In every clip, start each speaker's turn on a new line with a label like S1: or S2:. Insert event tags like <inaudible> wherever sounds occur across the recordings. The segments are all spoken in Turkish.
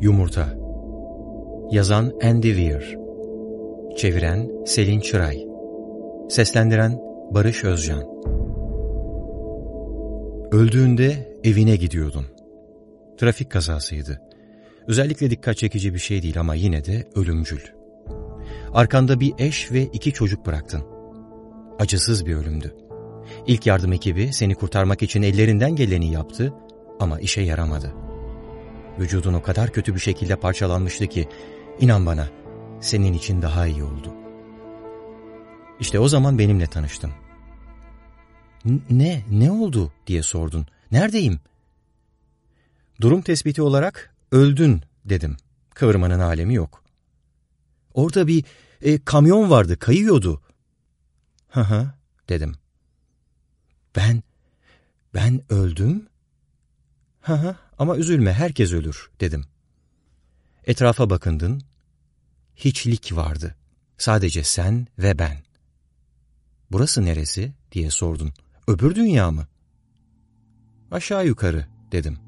S1: Yumurta Yazan Andy Weir Çeviren Selin Çıray Seslendiren Barış Özcan Öldüğünde evine gidiyordun. Trafik kazasıydı. Özellikle dikkat çekici bir şey değil ama yine de ölümcül. Arkanda bir eş ve iki çocuk bıraktın. Acısız bir ölümdü. İlk yardım ekibi seni kurtarmak için ellerinden geleni yaptı ama işe yaramadı. Vücudun o kadar kötü bir şekilde parçalanmıştı ki, inan bana, senin için daha iyi oldu. İşte o zaman benimle tanıştın. Ne, ne oldu diye sordun. Neredeyim? Durum tespiti olarak öldün dedim. Kıvırmanın alemi yok. Orada bir e, kamyon vardı, kayıyordu. Hı hı dedim. Ben, ben öldüm? Hı hı ama üzülme herkes ölür dedim. Etrafa bakındın. Hiçlik vardı. Sadece sen ve ben. Burası neresi diye sordun. Öbür dünya mı? Aşağı yukarı dedim.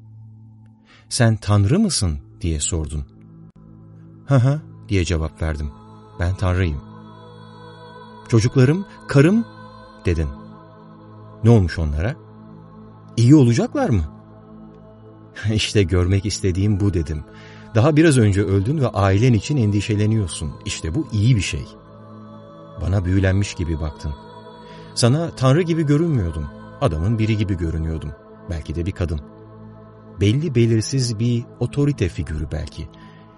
S1: Sen tanrı mısın diye sordun. Hı hı diye cevap verdim. Ben tanrıyım. Çocuklarım, karım dedin. Ne olmuş onlara? İyi olacaklar mı? <laughs> İşte görmek istediğim bu dedim. Daha biraz önce öldün ve ailen için endişeleniyorsun. İşte bu iyi bir şey. Bana büyülenmiş gibi baktın. Sana tanrı gibi görünmüyordum. Adamın biri gibi görünüyordum. Belki de bir kadın. Belli belirsiz bir otorite figürü belki.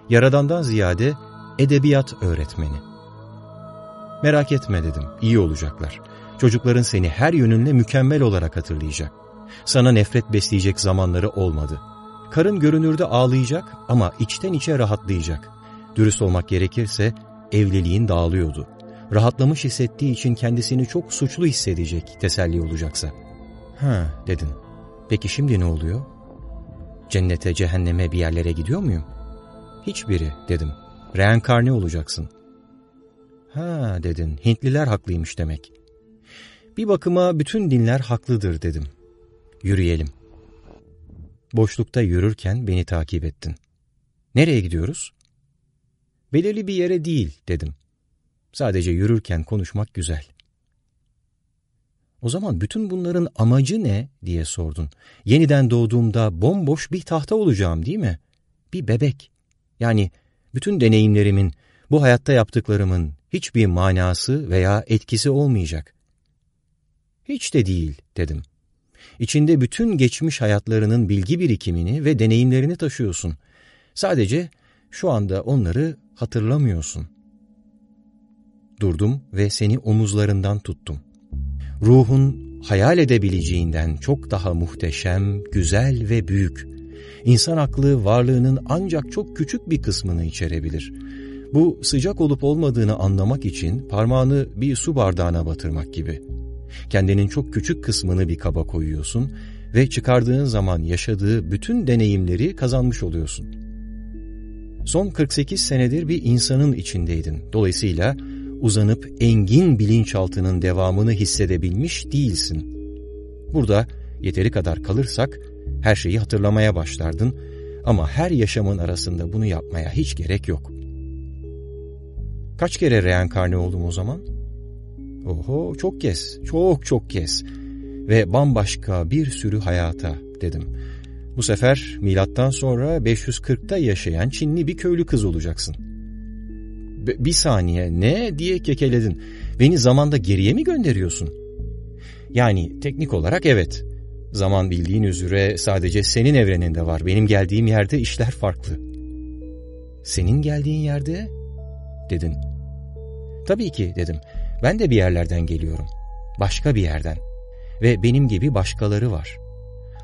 S1: Yaradandan ziyade edebiyat öğretmeni. Merak etme dedim, iyi olacaklar. Çocukların seni her yönünle mükemmel olarak hatırlayacak. Sana nefret besleyecek zamanları olmadı. Karın görünürde ağlayacak ama içten içe rahatlayacak. Dürüst olmak gerekirse evliliğin dağılıyordu. Rahatlamış hissettiği için kendisini çok suçlu hissedecek teselli olacaksa. Ha dedin. Peki şimdi ne oluyor? Cennete, cehenneme bir yerlere gidiyor muyum? Hiçbiri dedim. Reenkarne olacaksın. Ha dedin. Hintliler haklıymış demek. Bir bakıma bütün dinler haklıdır dedim. Yürüyelim. Boşlukta yürürken beni takip ettin. Nereye gidiyoruz? Belirli bir yere değil dedim. Sadece yürürken konuşmak güzel. O zaman bütün bunların amacı ne diye sordun. Yeniden doğduğumda bomboş bir tahta olacağım değil mi? Bir bebek. Yani bütün deneyimlerimin, bu hayatta yaptıklarımın hiçbir manası veya etkisi olmayacak. Hiç de değil dedim. İçinde bütün geçmiş hayatlarının bilgi birikimini ve deneyimlerini taşıyorsun. Sadece şu anda onları hatırlamıyorsun. Durdum ve seni omuzlarından tuttum. Ruhun hayal edebileceğinden çok daha muhteşem, güzel ve büyük. İnsan aklı varlığının ancak çok küçük bir kısmını içerebilir. Bu sıcak olup olmadığını anlamak için parmağını bir su bardağına batırmak gibi. Kendinin çok küçük kısmını bir kaba koyuyorsun ve çıkardığın zaman yaşadığı bütün deneyimleri kazanmış oluyorsun. Son 48 senedir bir insanın içindeydin. Dolayısıyla uzanıp engin bilinçaltının devamını hissedebilmiş değilsin. Burada yeteri kadar kalırsak her şeyi hatırlamaya başlardın ama her yaşamın arasında bunu yapmaya hiç gerek yok. Kaç kere reenkarne oldum o zaman? Oho çok kez, çok çok kez ve bambaşka bir sürü hayata dedim. Bu sefer milattan sonra 540'ta yaşayan Çinli bir köylü kız olacaksın. B bir saniye ne diye kekeledin. Beni zamanda geriye mi gönderiyorsun? Yani teknik olarak evet. Zaman bildiğin üzere sadece senin evreninde var. Benim geldiğim yerde işler farklı. Senin geldiğin yerde? Dedin. Tabii ki dedim. Ben de bir yerlerden geliyorum. Başka bir yerden. Ve benim gibi başkaları var.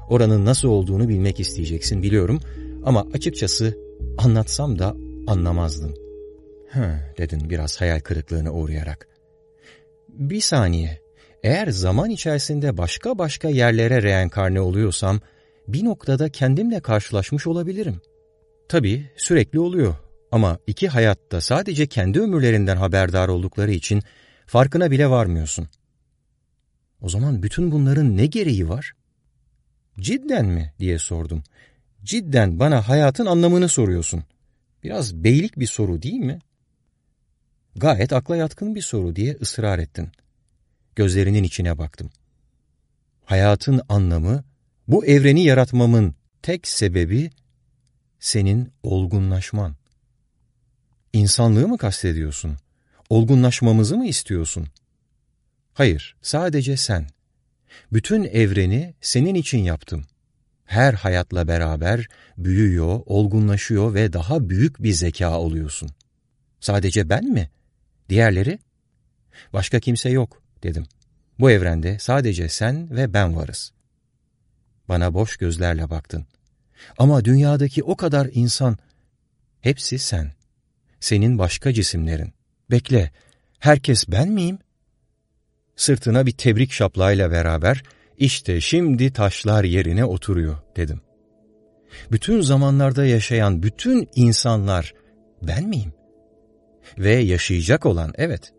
S1: Oranın nasıl olduğunu bilmek isteyeceksin biliyorum ama açıkçası anlatsam da anlamazdın. Hı dedin biraz hayal kırıklığına uğrayarak. Bir saniye. Eğer zaman içerisinde başka başka yerlere reenkarne oluyorsam bir noktada kendimle karşılaşmış olabilirim. Tabii sürekli oluyor ama iki hayatta sadece kendi ömürlerinden haberdar oldukları için farkına bile varmıyorsun. O zaman bütün bunların ne gereği var? Cidden mi diye sordum. cidden bana hayatın anlamını soruyorsun. Biraz beylik bir soru değil mi? Gayet akla yatkın bir soru diye ısrar ettin. Gözlerinin içine baktım. Hayatın anlamı, bu evreni yaratmamın tek sebebi senin olgunlaşman. İnsanlığı mı kastediyorsun? Olgunlaşmamızı mı istiyorsun? Hayır, sadece sen. Bütün evreni senin için yaptım. Her hayatla beraber büyüyor, olgunlaşıyor ve daha büyük bir zeka oluyorsun. Sadece ben mi? Diğerleri? Başka kimse yok, dedim. Bu evrende sadece sen ve ben varız. Bana boş gözlerle baktın. Ama dünyadaki o kadar insan, hepsi sen. Senin başka cisimlerin. Bekle, herkes ben miyim? Sırtına bir tebrik şaplayla beraber, işte şimdi taşlar yerine oturuyor dedim. Bütün zamanlarda yaşayan bütün insanlar ben miyim? Ve yaşayacak olan evet.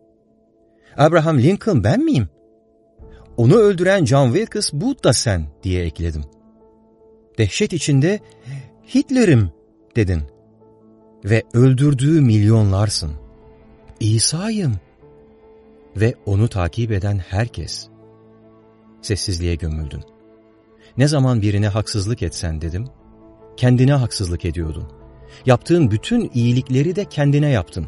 S1: Abraham Lincoln ben miyim? Onu öldüren John Wilkes bu da sen diye ekledim. Dehşet içinde Hitler'im dedin. Ve öldürdüğü milyonlarsın. İsa'yım. Ve onu takip eden herkes. Sessizliğe gömüldün. Ne zaman birine haksızlık etsen dedim, kendine haksızlık ediyordun. Yaptığın bütün iyilikleri de kendine yaptın.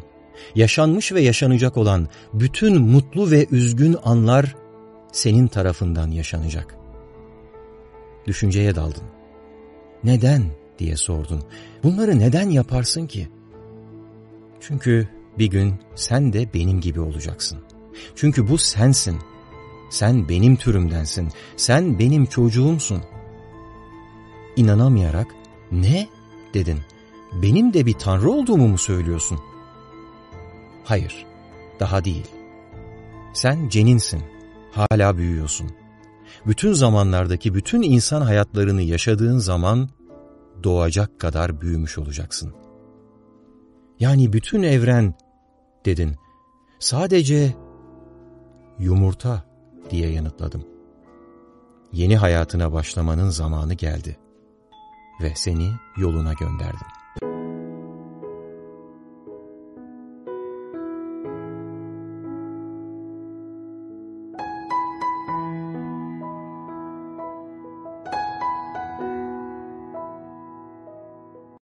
S1: Yaşanmış ve yaşanacak olan bütün mutlu ve üzgün anlar senin tarafından yaşanacak. Düşünceye daldın. Neden diye sordun. Bunları neden yaparsın ki? Çünkü bir gün sen de benim gibi olacaksın. Çünkü bu sensin. Sen benim türümdensin. Sen benim çocuğumsun. İnanamayarak ne dedin. Benim de bir tanrı olduğumu mu söylüyorsun? Hayır, daha değil. Sen ceninsin, hala büyüyorsun. Bütün zamanlardaki bütün insan hayatlarını yaşadığın zaman doğacak kadar büyümüş olacaksın. Yani bütün evren dedin. Sadece yumurta diye yanıtladım. Yeni hayatına başlamanın zamanı geldi ve seni yoluna gönderdim.